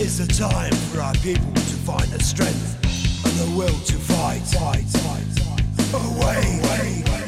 It's is the time for our people to find the strength and the will to fight. fight, fight, fight. Away, away, away.